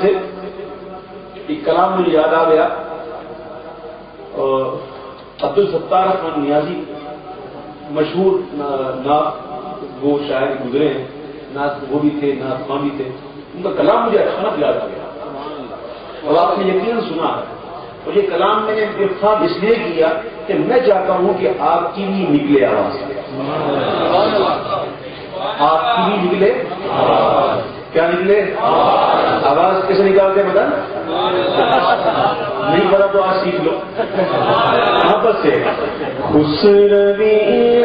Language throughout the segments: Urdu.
سے ایک کلام مجھے یاد آ گیا اور عبد الستار رحمان نیازی، مشہور نعت وہ شاعر گزرے ہیں نعت وہ بھی تھے نعت خان بھی تھے، ان کا کلام مجھے اچانک یاد آ گیا۔ اور آپ نے یقیناً سنا ہے۔ اور یہ کلام میں نے انتخاب اس لیے کیا کہ میں چاہتا ہوں کہ آپ کی بھی نکلے آواز۔ آپ کی بھی نکلے؟ کیا نکلے؟ آواز کیسے نکالتے بتا نہیں پتا تو آج سیکھ لو۔ محبت سے۔ خوش روی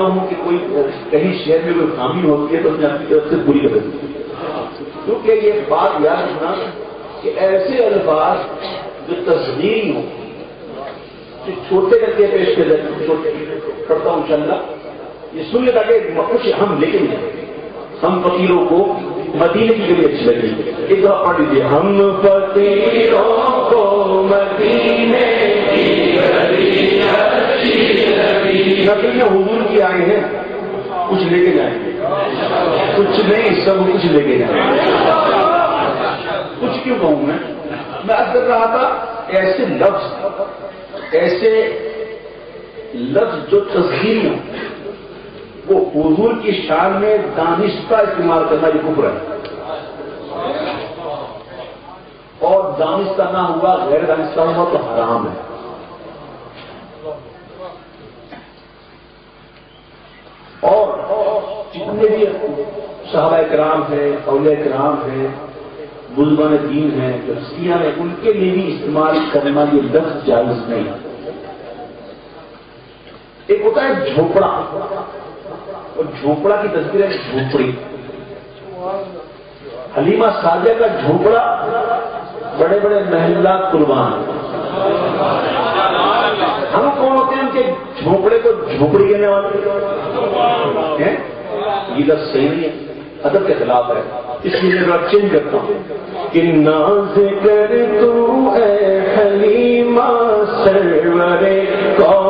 ہوں ہوں کہ کوئی کہیں شہر میں کوئی خامی ہوتی ہے تو میں اپنی طرف سے پوری کر کیونکہ یہ بات یاد رکھنا کہ ایسے الفاظ جو تصویری ہوں کہ چھوٹے کر کے پیش کر دیتے چھوٹے کرتا ہوں چل یہ سن لیتا کہ کچھ ہم لے کے جائیں۔ ہم فقیروں کو مدینے کی گلی اچھی لگی۔ ایک دفعہ پڑھ لیجیے ہم فقیروں کو مدینے لگی نبی حضور کی آئے ہیں، کچھ لے کے جائیں گے۔ کچھ نہیں، سب کچھ لے کے جائیں گے۔ کچھ کیوں کہوں میں؟ میں اب کر رہا تھا، ایسے لفظ ایسے لفظ جو تصویر ہوں، وہ حضور کی شان میں دانش کا استعمال کرنا یہ کفر ہے۔ اور دانستہ نہ ہوا، غیر دانستہ ہوا تو حرام ہے اور جتنے بھی صحابہ کرام ہیں، اولیاء کرام ہیں بزمان دین ہیں ہستیاں ہیں، ان کے لیے بھی استعمال کرنا یہ لفظ جائز نہیں۔ ایک ہوتا ہے جھوپڑا اور جھوپڑا کی تصویر ہے جھوپڑی حلیمہ ساجہ کا جھوپڑا بڑے بڑے محلہ قربان۔ ہم کون ہوتے ہیں ان کے جھوپڑے کو جھوپڑی کہنے والے؟ یہ لفظ صحیح نہیں ہے۔ ادب کے خلاف ہے۔ اس لیے میں چینج کرتا ہوں۔ کہ ناز کر تو اے حلیمہ سرور کونین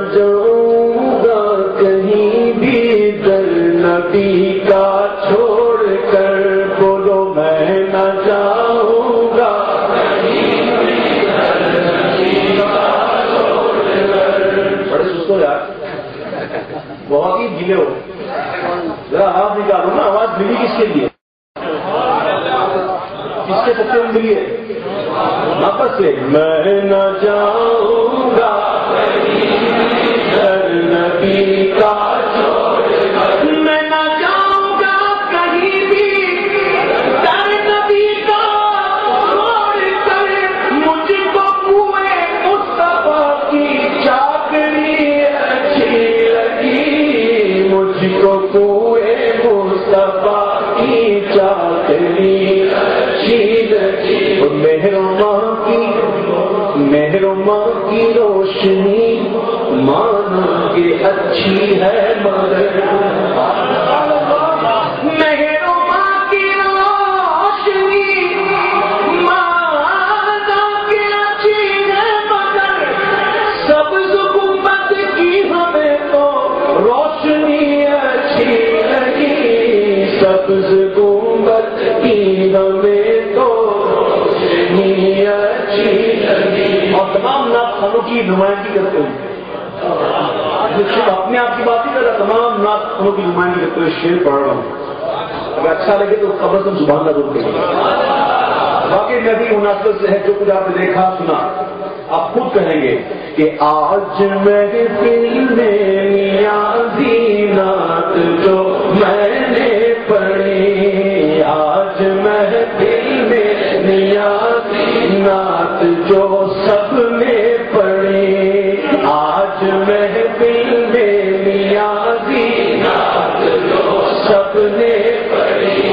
گیلے ہو۔ ذرا آواز نکالو نا، آواز ملی کس کے لیے؟ کس کے سکتے میں ملی ہے؟ واپس سے۔ میں نہ جاؤں گا نبی کا خوشبوئے مصطفیٰ کی کی۔ مہرما کی روشنی مانا کہ اچھی ہے مگر۔ مہرما کی روشنی اچھی ہے مگر۔ کی ہمیں تو روشنی نفس گنبد کی ہمیں تو نہیں اور تمام ناخانوں کی نمائندگی کرتے ہیں۔ اپنے آپ کی بات ہی کر رہا، تمام ناخانوں کی نمائندگی کرتے ہوئے شیر پڑھ رہا ہوں۔ اگر اچھا لگے تو خبر تم زبان کا روک کریں باقی نبی مناسب سے ہے، جو کچھ آپ نے دیکھا، سنا۔ آپ خود کہیں گے کہ آج میرے دل میں نیازی نات جو میں نے پڑھی آج محفل میں نیازی نعت جو سب نے پڑھی آج میں دل میں نیازی نعت جو سب نے پڑھی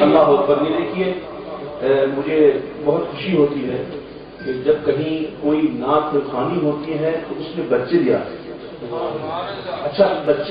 اللہ اکبر یہ دیکھیے مجھے بہت خوشی ہوتی ہے کہ جب کہیں کوئی نعت خوانی ہوتی ہے تو اس میں بچے بھی آتے ہیں۔ اچھا بچے